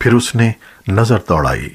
پھر اس نے نظر دوڑائی۔